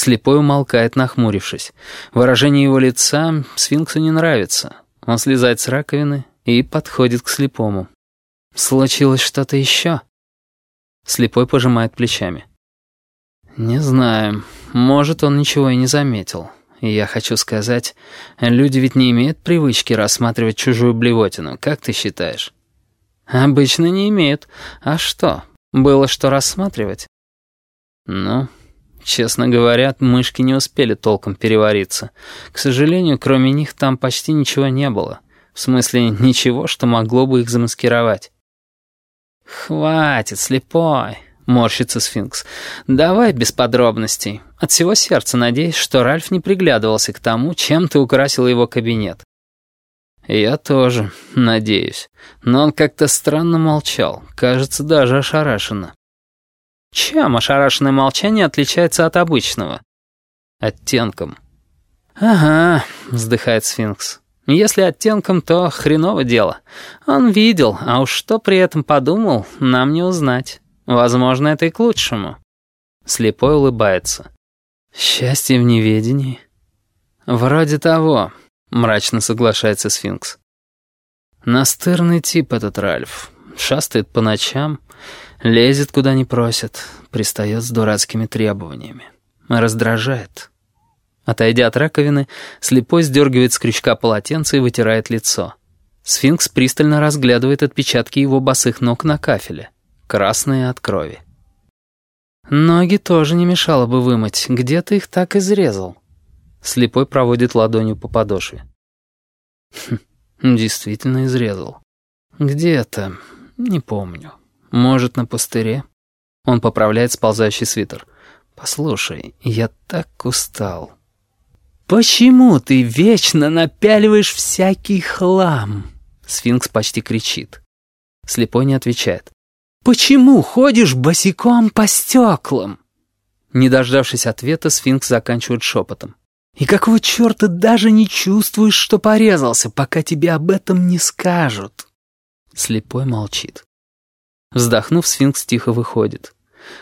Слепой умолкает, нахмурившись. Выражение его лица сфинксу не нравится. Он слезает с раковины и подходит к слепому. «Случилось что-то еще?» Слепой пожимает плечами. «Не знаю. Может, он ничего и не заметил. Я хочу сказать, люди ведь не имеют привычки рассматривать чужую блевотину, как ты считаешь?» «Обычно не имеют. А что, было что рассматривать?» «Ну, честно говоря, мышки не успели толком перевариться. К сожалению, кроме них там почти ничего не было. В смысле, ничего, что могло бы их замаскировать». «Хватит, слепой!» — морщится сфинкс. «Давай без подробностей. От всего сердца надеюсь, что Ральф не приглядывался к тому, чем ты украсил его кабинет». «Я тоже, надеюсь. Но он как-то странно молчал, кажется, даже ошарашенно». «Чем ошарашенное молчание отличается от обычного?» «Оттенком». «Ага», — вздыхает сфинкс. Если оттенком, то хреново дело. Он видел, а уж что при этом подумал, нам не узнать. Возможно, это и к лучшему. Слепой улыбается. Счастье в неведении. Вроде того, мрачно соглашается сфинкс. Настырный тип этот Ральф. Шастает по ночам, лезет куда не просят, пристает с дурацкими требованиями. Раздражает. Отойдя от раковины, слепой сдергивает с крючка полотенце и вытирает лицо. Сфинкс пристально разглядывает отпечатки его босых ног на кафеле, красные от крови. «Ноги тоже не мешало бы вымыть. Где ты их так изрезал?» Слепой проводит ладонью по подошве. Хм, действительно изрезал. «Где-то? Не помню. Может, на пустыре?» Он поправляет сползающий свитер. «Послушай, я так устал». «Почему ты вечно напяливаешь всякий хлам?» Сфинкс почти кричит. Слепой не отвечает. «Почему ходишь босиком по стеклам?» Не дождавшись ответа, сфинкс заканчивает шепотом. «И какого черта даже не чувствуешь, что порезался, пока тебе об этом не скажут?» Слепой молчит. Вздохнув, сфинкс тихо выходит.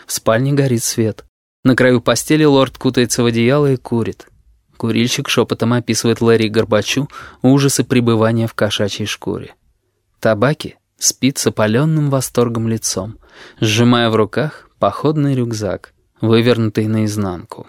В спальне горит свет. На краю постели лорд кутается в одеяло и курит. Курильщик шепотом описывает Ларри Горбачу ужасы пребывания в кошачьей шкуре. Табаки спит с опаленным восторгом лицом, сжимая в руках походный рюкзак, вывернутый наизнанку.